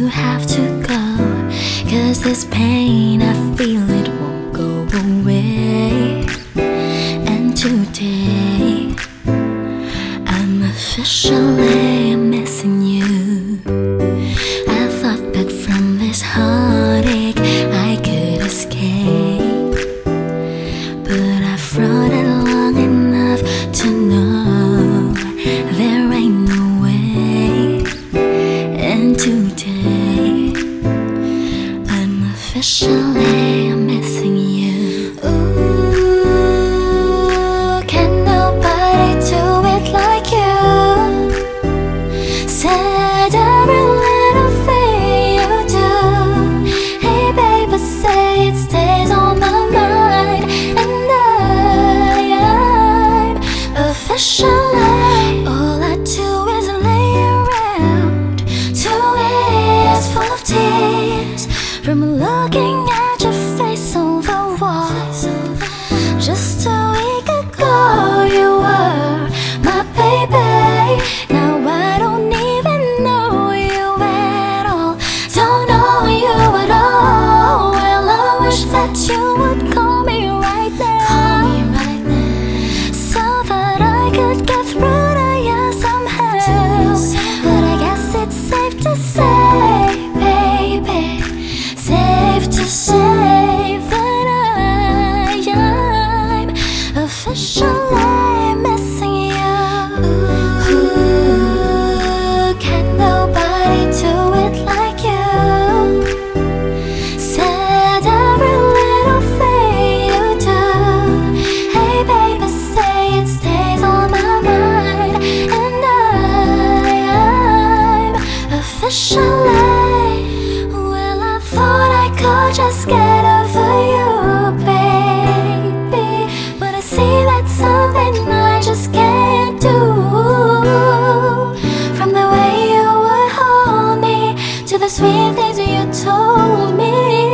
to go. Cause this pain, I feel it won't go away. And today, I'm officially missing you. I thought that from this heartache I could escape. But I've fought officially missing you. Ooh, can nobody do it like you? Said wish that you would call me right now. So that I could get through to you somehow. But I guess it's safe to say, baby, safe to say Well, I thought I could just get over you, baby, but I see something I just can't do. From the way you would hold me to the sweet things you told me,